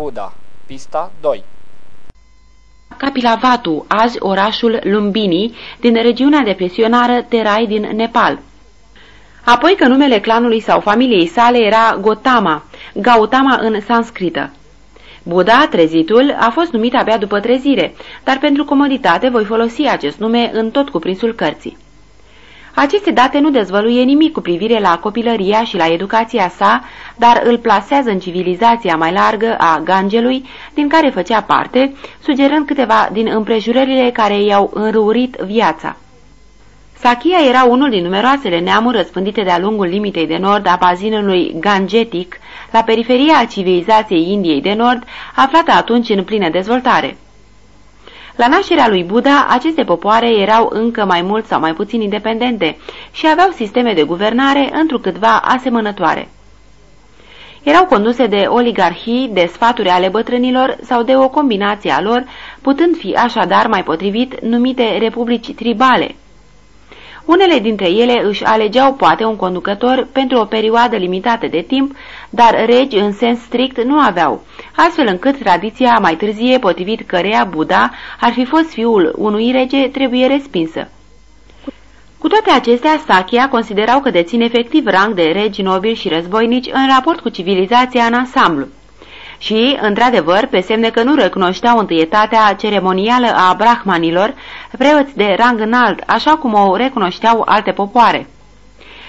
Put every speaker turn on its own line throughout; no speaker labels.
Buddha Pista 2
Capilavatu, azi orașul Lumbini, din regiunea depresionară Terai din Nepal. Apoi că numele clanului sau familiei sale era Gotama, Gautama în sanscrită. Buddha, trezitul, a fost numit abia după trezire, dar pentru comoditate voi folosi acest nume în tot cuprinsul cărții. Aceste date nu dezvăluie nimic cu privire la copilăria și la educația sa, dar îl plasează în civilizația mai largă a Gangelui, din care făcea parte, sugerând câteva din împrejurările care i-au înrăurit viața. Sakia era unul din numeroasele neamuri răspândite de-a lungul limitei de nord a bazinului Gangetic, la periferia civilizației Indiei de Nord, aflată atunci în plină dezvoltare. La nașterea lui Buddha, aceste popoare erau încă mai mult sau mai puțin independente și aveau sisteme de guvernare întrucâtva asemănătoare. Erau conduse de oligarhii, de sfaturi ale bătrânilor sau de o combinație a lor, putând fi așadar mai potrivit numite republici tribale. Unele dintre ele își alegeau poate un conducător pentru o perioadă limitată de timp, dar regi în sens strict nu aveau, astfel încât tradiția mai târzie, potrivit căreia Buddha ar fi fost fiul unui rege, trebuie respinsă. Cu toate acestea, Sakya considerau că dețin efectiv rang de regi nobili și războinici în raport cu civilizația în ansamblu. Și, într-adevăr, pe semne că nu recunoșteau întâietatea ceremonială a brahmanilor, preoți de rang înalt, așa cum o recunoșteau alte popoare.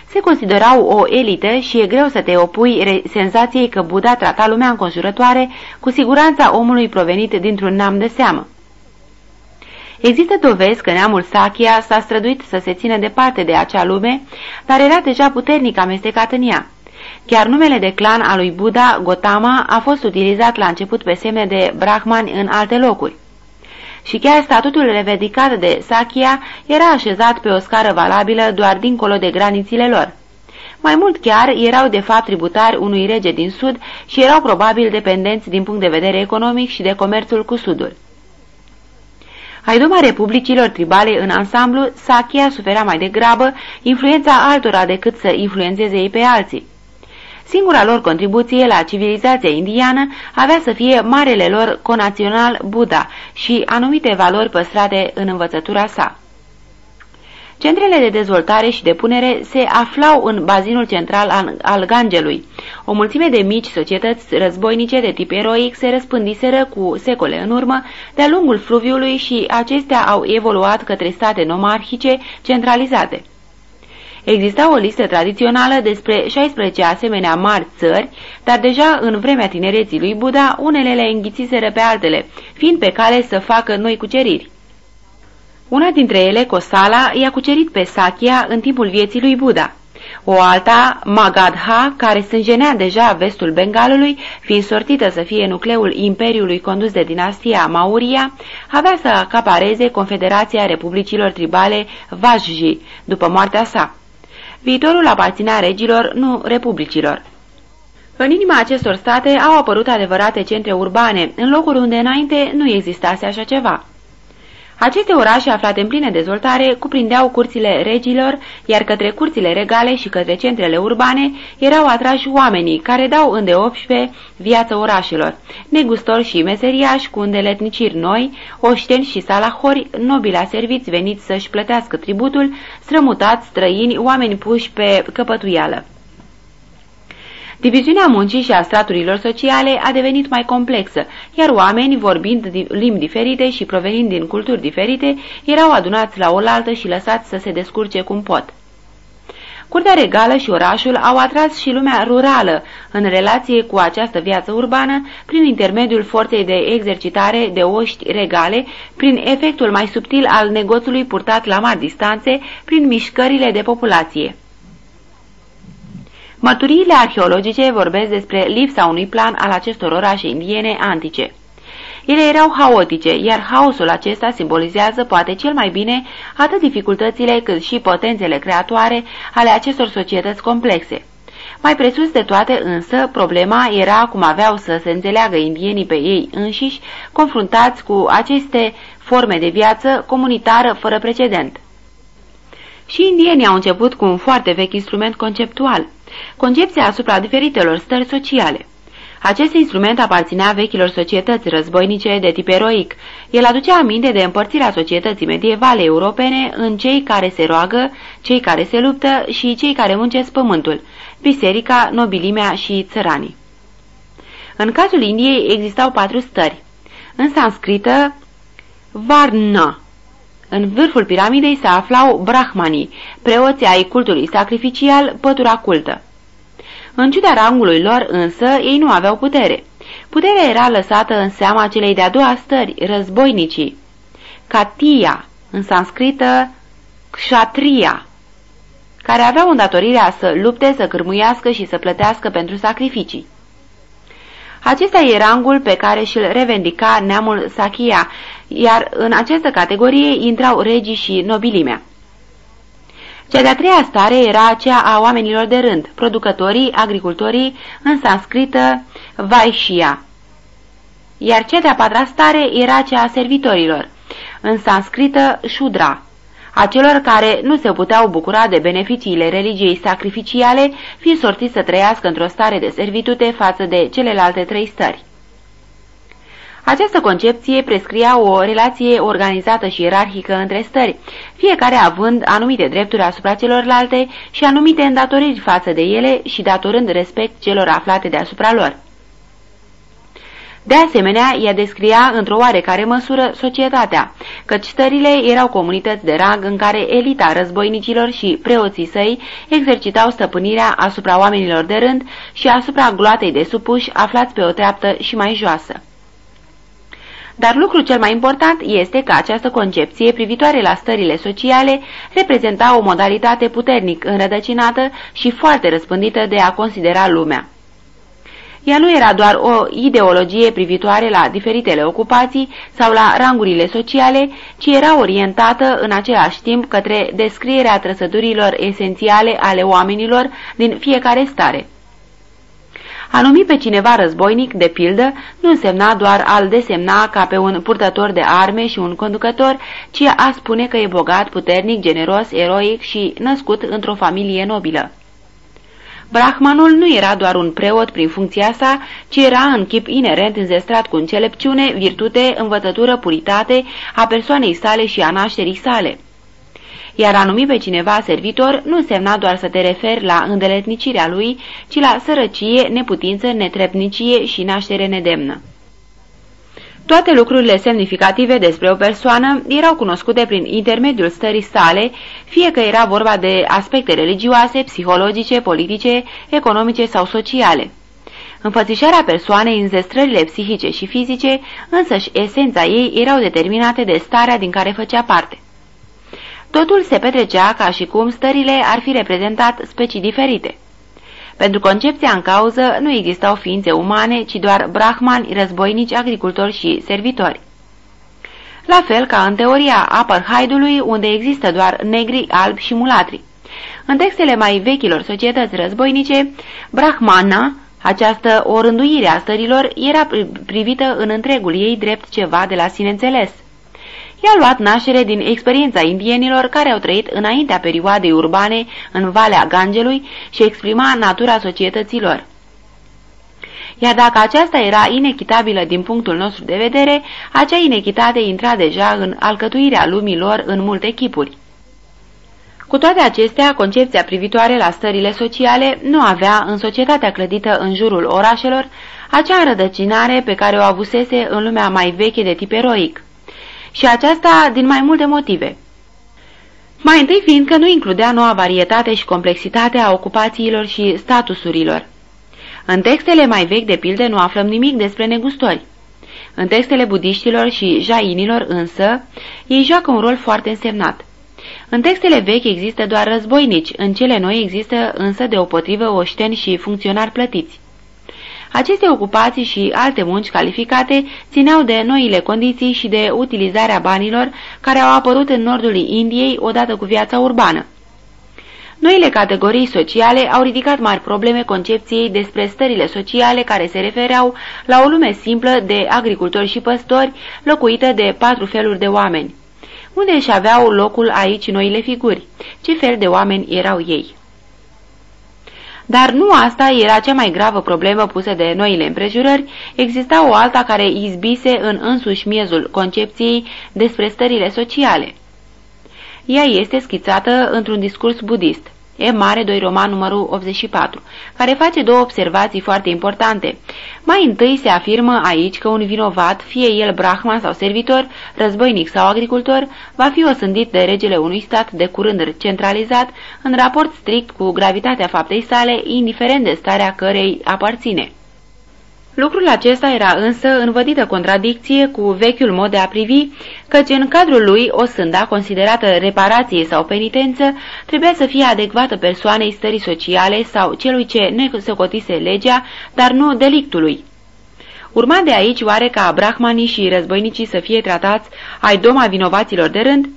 Se considerau o elită și e greu să te opui senzației că Buddha trata lumea înconjurătoare cu siguranța omului provenit dintr-un neam de seamă. Există dovezi că neamul Sakya s-a străduit să se țină departe de acea lume, dar era deja puternic amestecat în ea. Chiar numele de clan al lui Buddha, Gotama, a fost utilizat la început pe semne de brahmani în alte locuri. Și chiar statutul revedicat de Sakya era așezat pe o scară valabilă doar dincolo de granițile lor. Mai mult chiar, erau de fapt tributari unui rege din sud și erau probabil dependenți din punct de vedere economic și de comerțul cu sudul. Haidoma republicilor tribale în ansamblu, Sakya suferea mai degrabă influența altora decât să influențeze ei pe alții. Singura lor contribuție la civilizația indiană avea să fie marele lor conațional Buddha și anumite valori păstrate în învățătura sa. Centrele de dezvoltare și de punere se aflau în bazinul central al, al Gangelui. O mulțime de mici societăți războinice de tip eroic se răspândiseră cu secole în urmă de-a lungul fluviului și acestea au evoluat către state nomarhice centralizate. Exista o listă tradițională despre 16 asemenea mari țări, dar deja în vremea tinereții lui Buddha unele le înghițiseră pe altele, fiind pe cale să facă noi cuceriri. Una dintre ele, Kosala, i-a cucerit pe Sakya în timpul vieții lui Buddha. O alta, Magadha, care sângenea deja vestul Bengalului, fiind sortită să fie nucleul imperiului condus de dinastia Mauria, avea să acapareze Confederația Republicilor Tribale Vajji după moartea sa. Viitorul aparținea regilor, nu republicilor. În inima acestor state au apărut adevărate centre urbane, în locuri unde înainte nu existase așa ceva. Aceste orașe aflate în plină dezvoltare cuprindeau curțile regilor, iar către curțile regale și către centrele urbane erau atrași oamenii care dau îndeopște viață orașelor, negustori și meseriași cu îndeletniciri noi, oșteni și salahori, nobila serviți veniți să-și plătească tributul, strămutați, străini, oameni puși pe căpătuială. Diviziunea muncii și a straturilor sociale a devenit mai complexă, iar oameni, vorbind limbi diferite și provenind din culturi diferite, erau adunați la oaltă și lăsați să se descurce cum pot. Curtea regală și orașul au atras și lumea rurală în relație cu această viață urbană prin intermediul forței de exercitare de oști regale, prin efectul mai subtil al negoțului purtat la mari distanțe, prin mișcările de populație. Mărturiile arheologice vorbesc despre lipsa unui plan al acestor orașe indiene antice. Ele erau haotice, iar haosul acesta simbolizează poate cel mai bine atât dificultățile cât și potențele creatoare ale acestor societăți complexe. Mai presus de toate însă, problema era cum aveau să se înțeleagă indienii pe ei înșiși, confruntați cu aceste forme de viață comunitară fără precedent. Și indienii au început cu un foarte vechi instrument conceptual – concepția asupra diferitelor stări sociale. Acest instrument aparținea vechilor societăți războinice de tip eroic. El aducea aminte de împărțirea societății medievale europene în cei care se roagă, cei care se luptă și cei care muncesc pământul, biserica, nobilimea și țăranii. În cazul Indiei existau patru stări. În sanscrită, Varna. În vârful piramidei se aflau brahmanii, preoții ai cultului sacrificial, pătura cultă. În ciuda rangului lor însă, ei nu aveau putere. Puterea era lăsată în seama celei de-a doua stări, războinicii. Katia, în sanscrită kshatriya, care aveau îndatorirea să lupte, să cârmuiască și să plătească pentru sacrificii. Acesta e rangul pe care și-l revendica neamul Sakia, iar în această categorie intrau regii și nobilimea. Cea de-a treia stare era cea a oamenilor de rând, producătorii, agricultorii, în sanscrită Vaishya. Iar cea de-a patra stare era cea a servitorilor, în sanscrită Shudra, a celor care nu se puteau bucura de beneficiile religiei sacrificiale, fiind sortiți să trăiască într-o stare de servitute față de celelalte trei stări. Această concepție prescria o relație organizată și ierarhică între stări, fiecare având anumite drepturi asupra celorlalte și anumite îndatoriri față de ele și datorând respect celor aflate deasupra lor. De asemenea, ea descria într-o oarecare măsură societatea, căci stările erau comunități de rang în care elita războinicilor și preoții săi exercitau stăpânirea asupra oamenilor de rând și asupra gloatei de supuși aflați pe o treaptă și mai joasă. Dar lucrul cel mai important este că această concepție privitoare la stările sociale reprezenta o modalitate puternic înrădăcinată și foarte răspândită de a considera lumea. Ea nu era doar o ideologie privitoare la diferitele ocupații sau la rangurile sociale, ci era orientată în același timp către descrierea trăsăturilor esențiale ale oamenilor din fiecare stare. A numi pe cineva războinic, de pildă, nu însemna doar al desemna ca pe un purtător de arme și un conducător, ci a spune că e bogat, puternic, generos, eroic și născut într-o familie nobilă. Brahmanul nu era doar un preot prin funcția sa, ci era în chip inerent înzestrat cu înțelepciune, virtute, învățătură, puritate a persoanei sale și a nașterii sale iar a numi pe cineva servitor nu însemna doar să te referi la îndeletnicirea lui, ci la sărăcie, neputință, netrepnicie și naștere nedemnă. Toate lucrurile semnificative despre o persoană erau cunoscute prin intermediul stării sale, fie că era vorba de aspecte religioase, psihologice, politice, economice sau sociale. Înfățișarea persoanei în zestrările psihice și fizice, însăși esența ei erau determinate de starea din care făcea parte. Totul se petrecea ca și cum stările ar fi reprezentat specii diferite. Pentru concepția în cauză nu existau ființe umane, ci doar brahmani, războinici, agricultori și servitori. La fel ca în teoria apartheidului, unde există doar negri, albi și mulatri. În textele mai vechilor societăți războinice, brahmana, această orânduire a stărilor, era privită în întregul ei drept ceva de la sine înțeles. I-a luat naștere din experiența indienilor care au trăit înaintea perioadei urbane în Valea Gangelui și exprima natura societăților. Iar dacă aceasta era inechitabilă din punctul nostru de vedere, acea inechitate intra deja în alcătuirea lumii lor în multe chipuri. Cu toate acestea, concepția privitoare la stările sociale nu avea în societatea clădită în jurul orașelor acea înrădăcinare pe care o avusese în lumea mai veche de tip eroic și aceasta din mai multe motive. Mai întâi fiindcă nu includea noua varietate și complexitate a ocupațiilor și statusurilor. În textele mai vechi de pilde nu aflăm nimic despre negustori. În textele budiștilor și jainilor însă, ei joacă un rol foarte însemnat. În textele vechi există doar războinici, în cele noi există însă deopotrivă oșteni și funcționari plătiți. Aceste ocupații și alte munci calificate țineau de noile condiții și de utilizarea banilor care au apărut în nordul Indiei odată cu viața urbană. Noile categorii sociale au ridicat mari probleme concepției despre stările sociale care se refereau la o lume simplă de agricultori și păstori, locuită de patru feluri de oameni. Unde își aveau locul aici noile figuri? Ce fel de oameni erau ei? Dar nu asta era cea mai gravă problemă pusă de noile împrejurări, exista o alta care izbise în însuși miezul concepției despre stările sociale. Ea este schițată într-un discurs budist. E mare 2 roman numărul 84, care face două observații foarte importante. Mai întâi se afirmă aici că un vinovat, fie el brahman sau servitor, războinic sau agricultor, va fi osândit de regele unui stat de curând centralizat, în raport strict cu gravitatea faptei sale, indiferent de starea cărei aparține. Lucrul acesta era însă învădită contradicție cu vechiul mod de a privi, căci în cadrul lui o sânda considerată reparație sau penitență trebuia să fie adecvată persoanei stării sociale sau celui ce ne socotise legea, dar nu delictului. Urma de aici oare ca brahmanii și războinicii să fie tratați ai doma vinovaților de rând?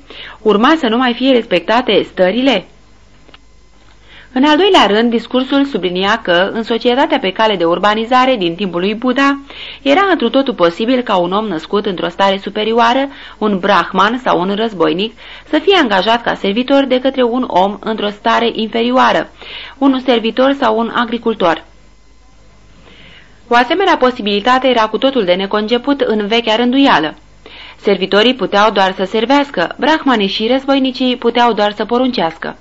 Urma să nu mai fie respectate stările? În al doilea rând, discursul sublinia că, în societatea pe cale de urbanizare din timpul lui Buddha, era întru totul posibil ca un om născut într-o stare superioară, un brahman sau un războinic, să fie angajat ca servitor de către un om într-o stare inferioară, un servitor sau un agricultor. O asemenea posibilitate era cu totul de neconceput în vechea rânduială. Servitorii puteau doar să servească, brahmanii și războinicii puteau doar să poruncească.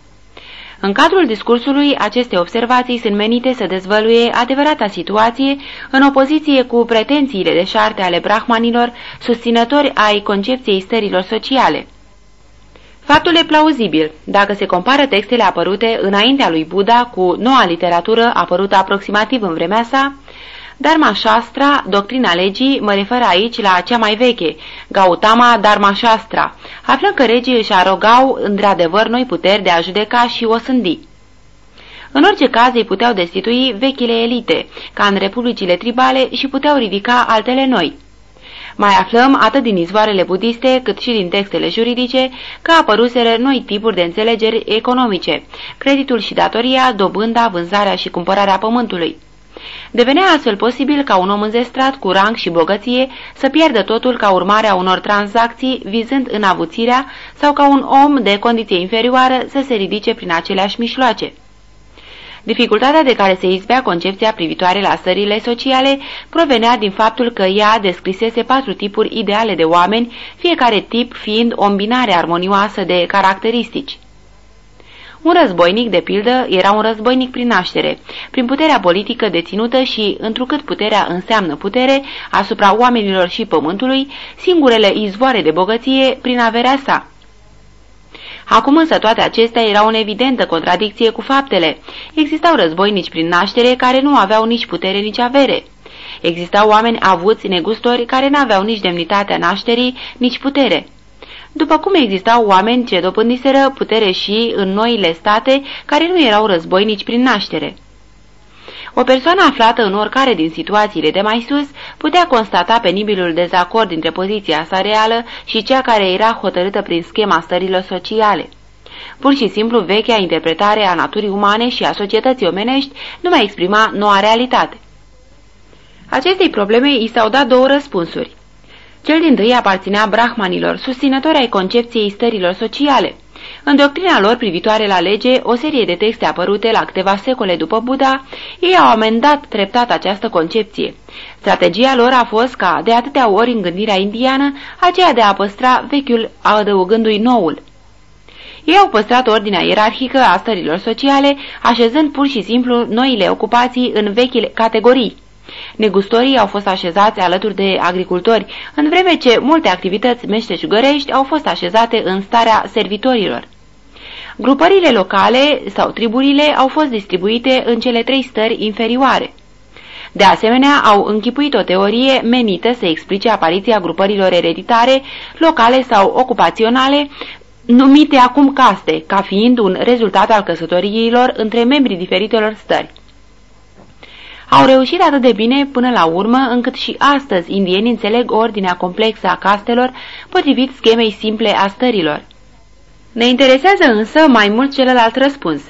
În cadrul discursului, aceste observații sunt menite să dezvăluie adevărata situație în opoziție cu pretențiile de șarte ale brahmanilor, susținători ai concepției stărilor sociale. Faptul e plauzibil, dacă se compară textele apărute înaintea lui Buddha cu noua literatură apărută aproximativ în vremea sa, Dharma Shastra, doctrina legii, mă refer aici la cea mai veche, Gautama Dharma Shastra. Aflăm că regii își arogau într-adevăr noi puteri de a judeca și o sândi. În orice caz îi puteau destitui vechile elite, ca în republicile tribale, și puteau ridica altele noi. Mai aflăm atât din izvoarele budiste, cât și din textele juridice, că apăruseră noi tipuri de înțelegeri economice, creditul și datoria, dobânda, vânzarea și cumpărarea pământului. Devenea astfel posibil ca un om înzestrat cu rang și bogăție să pierdă totul ca urmare a unor tranzacții vizând în avuțirea sau ca un om de condiție inferioară să se ridice prin aceleași mișloace. Dificultatea de care se izbea concepția privitoare la stările sociale provenea din faptul că ea descrisese patru tipuri ideale de oameni, fiecare tip fiind o îmbinare armonioasă de caracteristici. Un războinic, de pildă, era un războinic prin naștere, prin puterea politică deținută și, întrucât puterea înseamnă putere asupra oamenilor și pământului, singurele izvoare de bogăție prin averea sa. Acum însă toate acestea erau în evidentă contradicție cu faptele. Existau războinici prin naștere care nu aveau nici putere, nici avere. Existau oameni avuți negustori care n-aveau nici demnitatea nașterii, nici putere după cum existau oameni ce dobândiseră putere și în noile state care nu erau războinici prin naștere. O persoană aflată în oricare din situațiile de mai sus putea constata penibilul dezacord dintre poziția sa reală și cea care era hotărâtă prin schema stărilor sociale. Pur și simplu vechea interpretare a naturii umane și a societății omenești nu mai exprima noua realitate. Acestei probleme i s-au dat două răspunsuri. Cel din tâi aparținea brahmanilor, susținători ai concepției stărilor sociale. În doctrina lor privitoare la lege, o serie de texte apărute la câteva secole după Buddha, ei au amendat treptat această concepție. Strategia lor a fost ca, de atâtea ori în gândirea indiană, aceea de a păstra vechiul adăugându-i noul. Ei au păstrat ordinea ierarhică a stărilor sociale, așezând pur și simplu noile ocupații în vechile categorii. Negustorii au fost așezați alături de agricultori, în vreme ce multe activități meșteșugărești au fost așezate în starea servitorilor. Grupările locale sau triburile au fost distribuite în cele trei stări inferioare. De asemenea, au închipuit o teorie menită să explice apariția grupărilor ereditare, locale sau ocupaționale, numite acum caste, ca fiind un rezultat al căsătoriilor între membrii diferitelor stări. Au reușit atât de bine până la urmă, încât și astăzi indienii înțeleg ordinea complexă a castelor, potrivit schemei simple a stărilor. Ne interesează însă mai mult celălalt răspuns.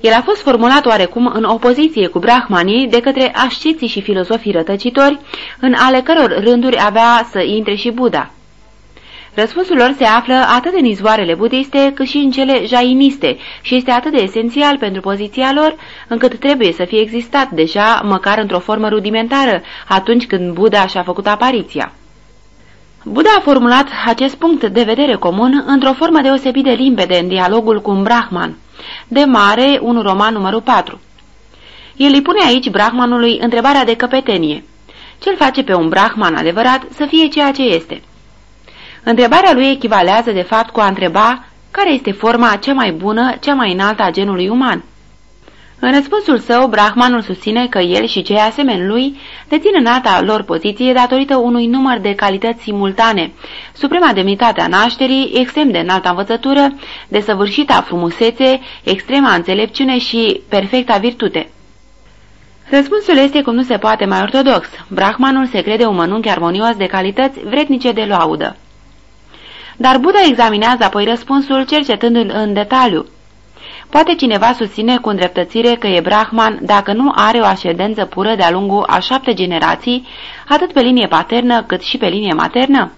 El a fost formulat oarecum în opoziție cu brahmanii de către asceții și filozofii rătăcitori, în ale căror rânduri avea să intre și Buddha. Răspunsul lor se află atât în izvoarele budiste cât și în cele jainiste și este atât de esențial pentru poziția lor încât trebuie să fie existat deja măcar într-o formă rudimentară atunci când Buddha și-a făcut apariția. Buddha a formulat acest punct de vedere comun într-o formă deosebit de limpede în dialogul cu un brahman. De mare, un roman numărul 4. El îi pune aici brahmanului întrebarea de căpetenie. Ce-l face pe un brahman adevărat să fie ceea ce este? Întrebarea lui echivalează de fapt cu a întreba care este forma cea mai bună, cea mai înaltă a genului uman. În răspunsul său, Brahmanul susține că el și cei asemeni lui dețin în alta lor poziție datorită unui număr de calități simultane, suprema demnitate a nașterii, extrem de înalta învățătură, desăvârșita frumusețe, extrema înțelepciune și perfecta virtute. Răspunsul este cum nu se poate mai ortodox. Brahmanul se crede un mănunchi armonios de calități vrednice de laudă. Dar Buddha examinează apoi răspunsul cercetându-l în detaliu. Poate cineva susține cu îndreptățire că e brahman dacă nu are o aședență pură de-a lungul a șapte generații, atât pe linie paternă cât și pe linie maternă?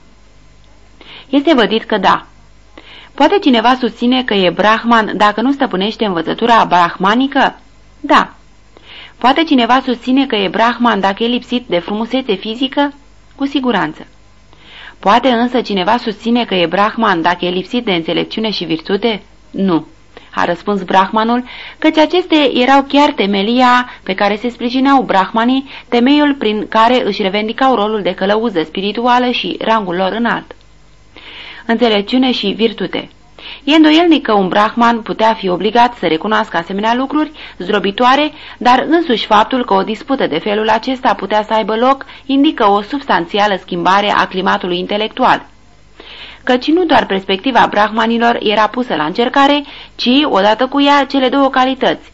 Este vădit că da. Poate cineva susține că e brahman dacă nu stăpânește învățătura brahmanică? Da. Poate cineva susține că e brahman dacă e lipsit de frumusețe fizică? Cu siguranță. Poate însă cineva susține că e brahman dacă e lipsit de înțelepciune și virtute? Nu a răspuns brahmanul, căci acestea erau chiar temelia pe care se sprijineau brahmanii, temeiul prin care își revendicau rolul de călăuză spirituală și rangul lor înalt. Înțelepciune și virtute E îndoielnic că un brahman putea fi obligat să recunoască asemenea lucruri zdrobitoare, dar însuși faptul că o dispută de felul acesta putea să aibă loc indică o substanțială schimbare a climatului intelectual căci nu doar perspectiva brahmanilor era pusă la încercare, ci, odată cu ea, cele două calități,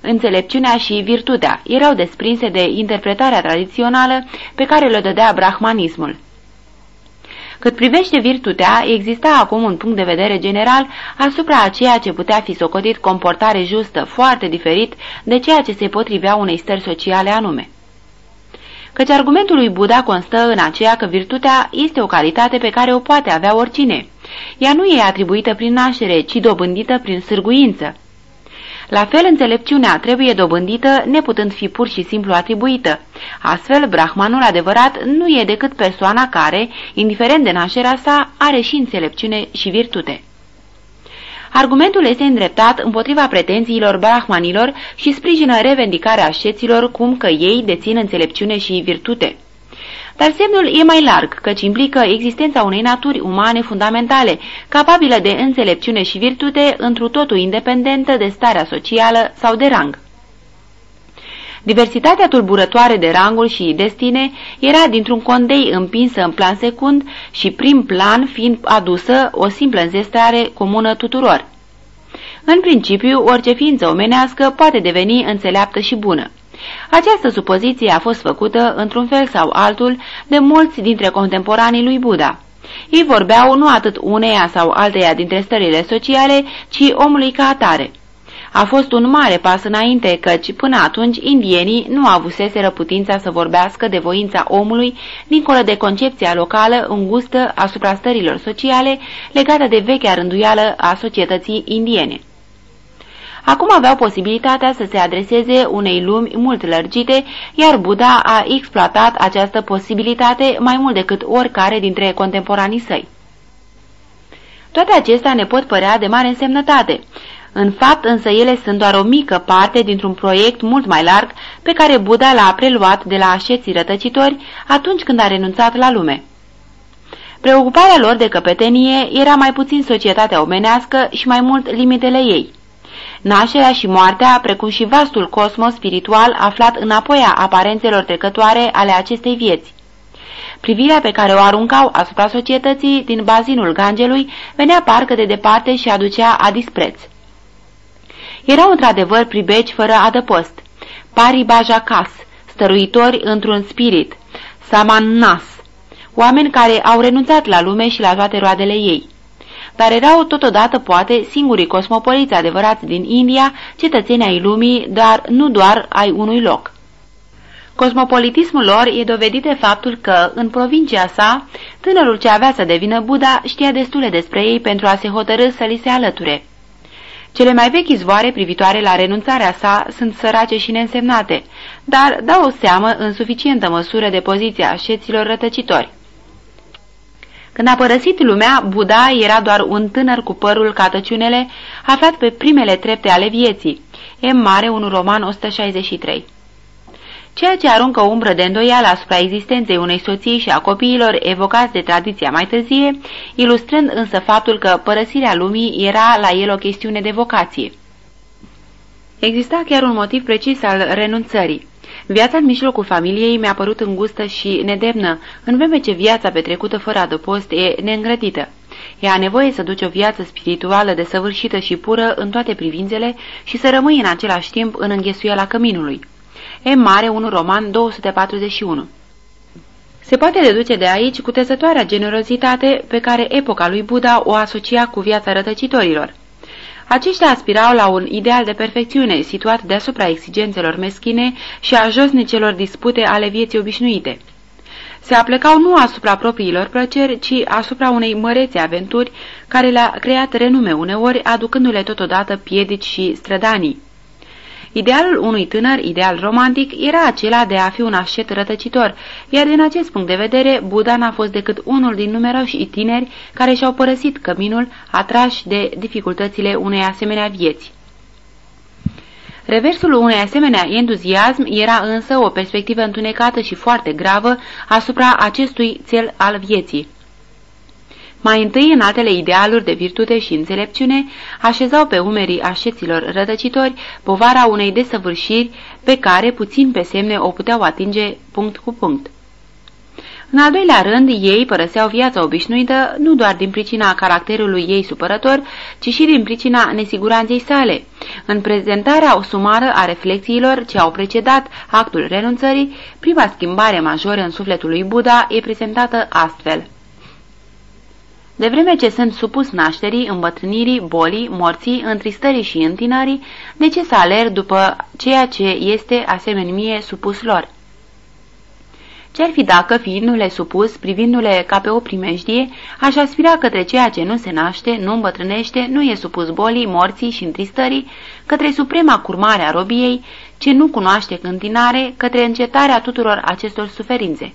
înțelepciunea și virtutea, erau desprinse de interpretarea tradițională pe care le dădea brahmanismul. Cât privește virtutea, exista acum un punct de vedere general asupra a ceea ce putea fi socotit comportare justă, foarte diferit de ceea ce se potrivea unei stări sociale anume căci argumentul lui Buddha constă în aceea că virtutea este o calitate pe care o poate avea oricine. Ea nu e atribuită prin naștere, ci dobândită prin sârguință. La fel, înțelepciunea trebuie dobândită, neputând fi pur și simplu atribuită. Astfel, brahmanul adevărat nu e decât persoana care, indiferent de nașterea sa, are și înțelepciune și virtute. Argumentul este îndreptat împotriva pretențiilor brahmanilor și sprijină revendicarea asceților cum că ei dețin înțelepciune și virtute. Dar semnul e mai larg, căci implică existența unei naturi umane fundamentale, capabilă de înțelepciune și virtute, întru totul independentă de starea socială sau de rang. Diversitatea tulburătoare de ranguri și destine era dintr-un condei împinsă în plan secund și prim plan fiind adusă o simplă înzestrare comună tuturor. În principiu, orice ființă omenească poate deveni înțeleaptă și bună. Această supoziție a fost făcută, într-un fel sau altul, de mulți dintre contemporanii lui Buddha. Ei vorbeau nu atât uneia sau alteia dintre stările sociale, ci omului ca atare – a fost un mare pas înainte, căci până atunci indienii nu avuseseră putința să vorbească de voința omului dincolo de concepția locală îngustă asupra stărilor sociale legată de vechea rânduială a societății indiene. Acum aveau posibilitatea să se adreseze unei lumi mult lărgite, iar Buddha a exploatat această posibilitate mai mult decât oricare dintre contemporanii săi. Toate acestea ne pot părea de mare însemnătate, în fapt, însă, ele sunt doar o mică parte dintr-un proiect mult mai larg pe care Buddha l-a preluat de la așeții rătăcitori atunci când a renunțat la lume. Preocuparea lor de căpetenie era mai puțin societatea omenească și mai mult limitele ei. Nașterea și moartea, precum și vastul cosmos spiritual aflat înapoi a aparențelor trecătoare ale acestei vieți. Privirea pe care o aruncau asupra societății din bazinul Gangelui venea parcă de departe și aducea a dispreț. Erau într-adevăr pribeci fără adăpost, bajakas, stăruitori într-un spirit, samannas, oameni care au renunțat la lume și la toate roadele ei. Dar erau totodată, poate, singurii cosmopoliți adevărați din India, cetățenii ai lumii, dar nu doar ai unui loc. Cosmopolitismul lor e dovedit de faptul că, în provincia sa, tânărul ce avea să devină Buddha știa destule despre ei pentru a se hotărâ să li se alăture. Cele mai vechi izvoare privitoare la renunțarea sa sunt sărace și neînsemnate, dar dau o seamă în suficientă măsură de poziția șeților rătăcitori. Când a părăsit lumea, Buddha era doar un tânăr cu părul ca tăciunele, aflat pe primele trepte ale vieții. E mare un roman 163 ceea ce aruncă o umbră de îndoială asupra existenței unei soții și a copiilor evocați de tradiția mai târzie, ilustrând însă faptul că părăsirea lumii era la el o chestiune de vocație. Exista chiar un motiv precis al renunțării. Viața în mijlocul familiei mi-a părut îngustă și nedemnă, în vreme ce viața petrecută fără adăpost e neîngrădită. Ea a nevoie să duci o viață spirituală desăvârșită și pură în toate privințele și să rămâi în același timp în înghesuiala căminului. E mare, un roman 241. Se poate deduce de aici cutezătoarea generozitate pe care epoca lui Buddha o asocia cu viața rătăcitorilor. Aceștia aspirau la un ideal de perfecțiune situat deasupra exigențelor meschine și a josnicelor dispute ale vieții obișnuite. Se aplecau nu asupra propriilor plăceri, ci asupra unei mărețe aventuri care le-a creat renume uneori, aducându-le totodată piedici și strădanii. Idealul unui tânăr, ideal romantic, era acela de a fi un ascet rătăcitor, iar din acest punct de vedere, Buddha n-a fost decât unul din numeroși tineri care și-au părăsit căminul atrași de dificultățile unei asemenea vieți. Reversul unei asemenea entuziasm era însă o perspectivă întunecată și foarte gravă asupra acestui cel al vieții. Mai întâi, în altele idealuri de virtute și înțelepciune așezau pe umerii așeților rădăcitori povara unei desăvârșiri pe care, puțin pe semne, o puteau atinge punct cu punct. În al doilea rând, ei părăseau viața obișnuită nu doar din pricina caracterului ei supărător, ci și din pricina nesiguranței sale. În prezentarea o sumară a reflexiilor ce au precedat actul renunțării, prima schimbare majoră în sufletul lui Buddha e prezentată astfel. De vreme ce sunt supus nașterii, îmbătrânirii, bolii, morții, întristării și întinării, de ce să alerg după ceea ce este asemenea mie supus lor? Ce-ar fi dacă, fiindu-le supus, privindu-le ca pe o primejdie, aș aspira către ceea ce nu se naște, nu îmbătrânește, nu e supus bolii, morții și întristării, către suprema curmare a robiei, ce nu cunoaște cântinare, către încetarea tuturor acestor suferințe?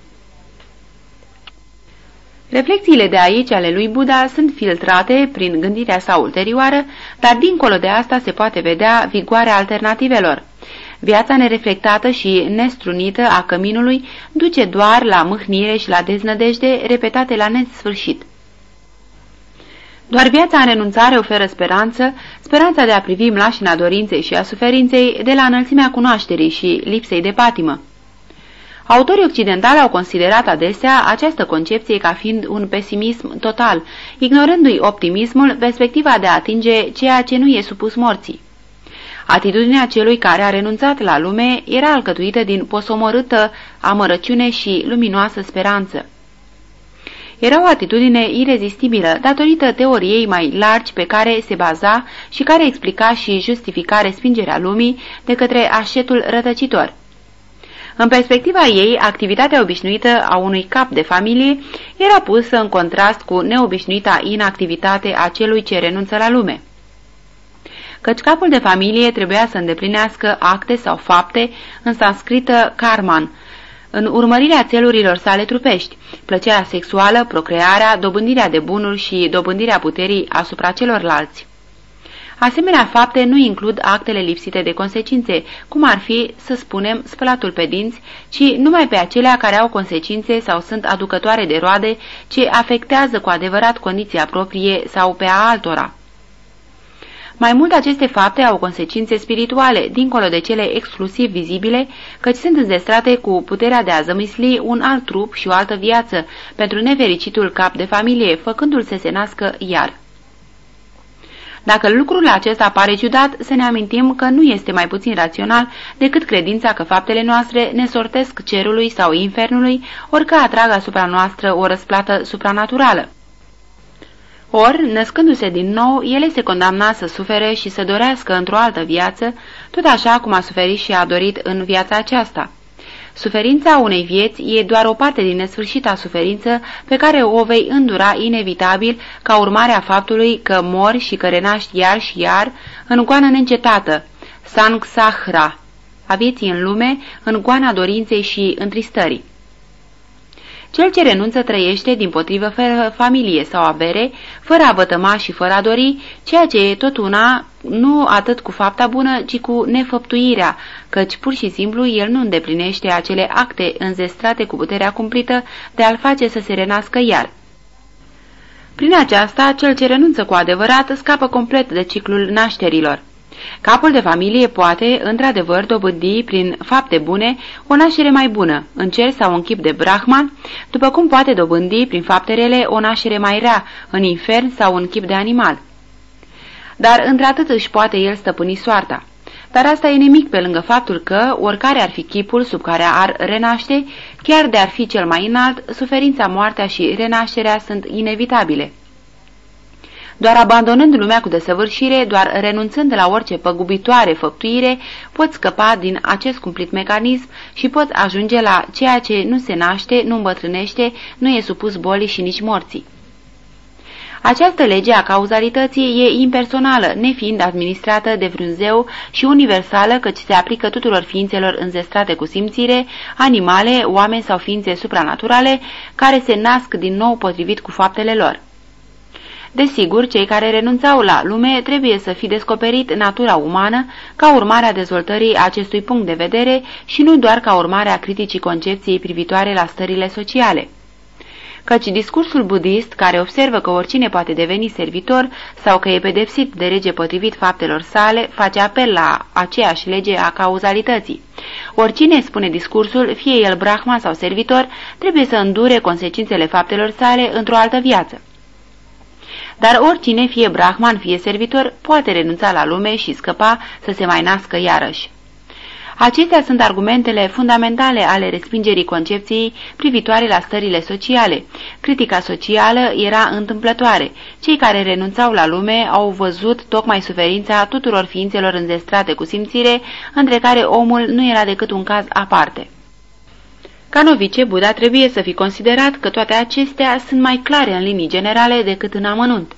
Reflexiile de aici ale lui Buddha sunt filtrate prin gândirea sa ulterioară, dar dincolo de asta se poate vedea vigoarea alternativelor. Viața nereflectată și nestrunită a căminului duce doar la mâhnire și la deznădejde repetate la nesfârșit. Doar viața în renunțare oferă speranță, speranța de a privi mlașina dorinței și a suferinței de la înălțimea cunoașterii și lipsei de patimă. Autorii occidentali au considerat adesea această concepție ca fiind un pesimism total, ignorându-i optimismul, perspectiva de a atinge ceea ce nu e supus morții. Atitudinea celui care a renunțat la lume era alcătuită din posomorâtă amărăciune și luminoasă speranță. Era o atitudine irezistibilă datorită teoriei mai largi pe care se baza și care explica și justifica respingerea lumii de către așetul rătăcitor. În perspectiva ei, activitatea obișnuită a unui cap de familie era pusă în contrast cu neobișnuita inactivitate a celui ce renunță la lume. Căci capul de familie trebuia să îndeplinească acte sau fapte în sanscrită karman, în urmărirea țelurilor sale trupești, plăcerea sexuală, procrearea, dobândirea de bunuri și dobândirea puterii asupra celorlalți. Asemenea fapte nu includ actele lipsite de consecințe, cum ar fi, să spunem, spălatul pe dinți, ci numai pe acelea care au consecințe sau sunt aducătoare de roade, ce afectează cu adevărat condiția proprie sau pe a altora. Mai mult aceste fapte au consecințe spirituale, dincolo de cele exclusiv vizibile, căci sunt înzestrate cu puterea de a zămisli un alt trup și o altă viață pentru nefericitul cap de familie, făcându-l să se nască iar. Dacă lucrul acesta pare ciudat, să ne amintim că nu este mai puțin rațional decât credința că faptele noastre ne sortesc cerului sau infernului, ori că atrag asupra noastră o răsplată supranaturală. Ori, născându-se din nou, ele se condamna să sufere și să dorească într-o altă viață, tot așa cum a suferit și a dorit în viața aceasta. Suferința unei vieți e doar o parte din nesfârșita suferință pe care o vei îndura inevitabil ca urmare a faptului că mori și că renaști iar și iar în goană neîncetată, sangsahra, a vieții în lume, în goana dorinței și întristării. Cel ce renunță trăiește din potrivă fără familie sau avere, fără a vătăma și fără a dori, ceea ce e tot una, nu atât cu fapta bună, ci cu nefăptuirea, căci pur și simplu el nu îndeplinește acele acte înzestrate cu puterea cumplită de a-l face să se renască iar. Prin aceasta, cel ce renunță cu adevărat scapă complet de ciclul nașterilor. Capul de familie poate, într-adevăr, dobândi prin fapte bune o naștere mai bună, în cer sau în chip de brahman, după cum poate dobândi prin fapte rele o naștere mai rea, în infern sau în chip de animal. Dar într-atât își poate el stăpâni soarta. Dar asta e nimic pe lângă faptul că, oricare ar fi chipul sub care ar renaște, chiar de ar fi cel mai înalt, suferința, moartea și renașterea sunt inevitabile. Doar abandonând lumea cu desăvârșire, doar renunțând la orice păgubitoare făptuire, poți scăpa din acest cumplit mecanism și poți ajunge la ceea ce nu se naște, nu îmbătrânește, nu e supus bolii și nici morții. Această lege a cauzalității e impersonală, nefiind administrată de vreun zeu și universală căci se aplică tuturor ființelor înzestrate cu simțire, animale, oameni sau ființe supranaturale, care se nasc din nou potrivit cu faptele lor. Desigur, cei care renunțau la lume trebuie să fi descoperit natura umană ca urmare a dezvoltării acestui punct de vedere și nu doar ca urmare a criticii concepției privitoare la stările sociale căci discursul budist, care observă că oricine poate deveni servitor sau că e pedepsit de rege potrivit faptelor sale, face apel la aceeași lege a cauzalității. Oricine spune discursul, fie el brahma sau servitor, trebuie să îndure consecințele faptelor sale într-o altă viață. Dar oricine, fie brahman, fie servitor, poate renunța la lume și scăpa să se mai nască iarăși. Acestea sunt argumentele fundamentale ale respingerii concepției privitoare la stările sociale. Critica socială era întâmplătoare. Cei care renunțau la lume au văzut tocmai suferința tuturor ființelor înzestrate cu simțire, între care omul nu era decât un caz aparte. Ca novice, Buddha trebuie să fi considerat că toate acestea sunt mai clare în linii generale decât în amănunt.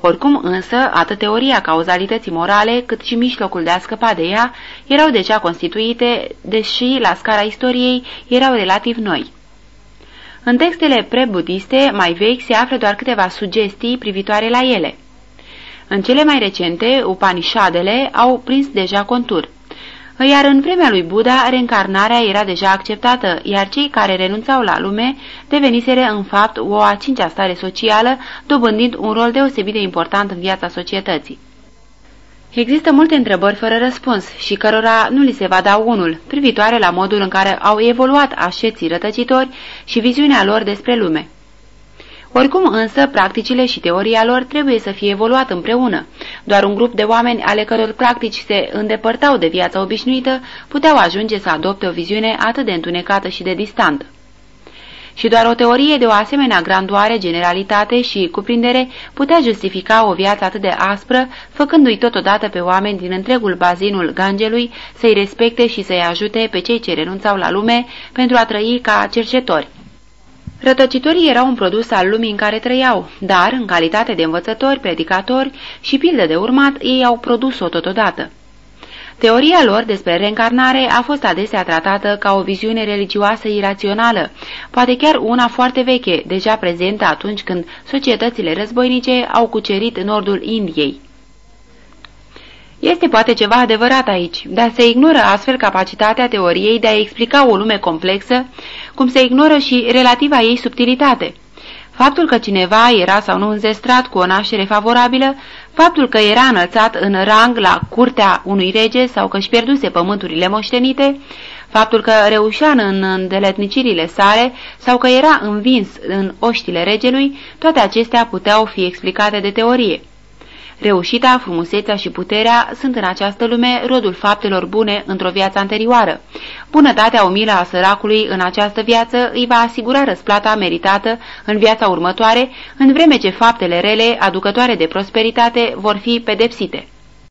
Oricum însă, atât teoria cauzalității morale, cât și mijlocul de a scăpa de ea erau deja constituite, deși la scara istoriei erau relativ noi. În textele pre-budiste mai vechi se află doar câteva sugestii privitoare la ele. În cele mai recente, Upanishadele au prins deja contur iar în vremea lui Buddha reîncarnarea era deja acceptată, iar cei care renunțau la lume deveniseră în fapt o a cincea stare socială, dobândind un rol deosebit de important în viața societății. Există multe întrebări fără răspuns și cărora nu li se va da unul, privitoare la modul în care au evoluat așeții rătăcitori și viziunea lor despre lume. Oricum însă, practicile și teoria lor trebuie să fie evoluat împreună. Doar un grup de oameni ale căror practici se îndepărtau de viața obișnuită puteau ajunge să adopte o viziune atât de întunecată și de distantă. Și doar o teorie de o asemenea grandoare, generalitate și cuprindere putea justifica o viață atât de aspră, făcându-i totodată pe oameni din întregul bazinul Gangelui să-i respecte și să-i ajute pe cei ce renunțau la lume pentru a trăi ca cercetori. Rătăcitorii erau un produs al lumii în care trăiau, dar, în calitate de învățători, predicatori și pildă de urmat, ei au produs-o totodată. Teoria lor despre reîncarnare a fost adesea tratată ca o viziune religioasă irațională, poate chiar una foarte veche, deja prezentă atunci când societățile războinice au cucerit nordul Indiei. Este poate ceva adevărat aici, dar se ignoră astfel capacitatea teoriei de a explica o lume complexă, cum se ignoră și relativa ei subtilitate. Faptul că cineva era sau nu înzestrat cu o naștere favorabilă, faptul că era înălțat în rang la curtea unui rege sau că își pierduse pământurile moștenite, faptul că reușea în îndeletnicirile sale sau că era învins în oștile regelui, toate acestea puteau fi explicate de teorie. Reușita, frumusețea și puterea sunt în această lume rodul faptelor bune într-o viață anterioară. Bunătatea umilă a săracului în această viață îi va asigura răsplata meritată în viața următoare, în vreme ce faptele rele, aducătoare de prosperitate, vor fi pedepsite.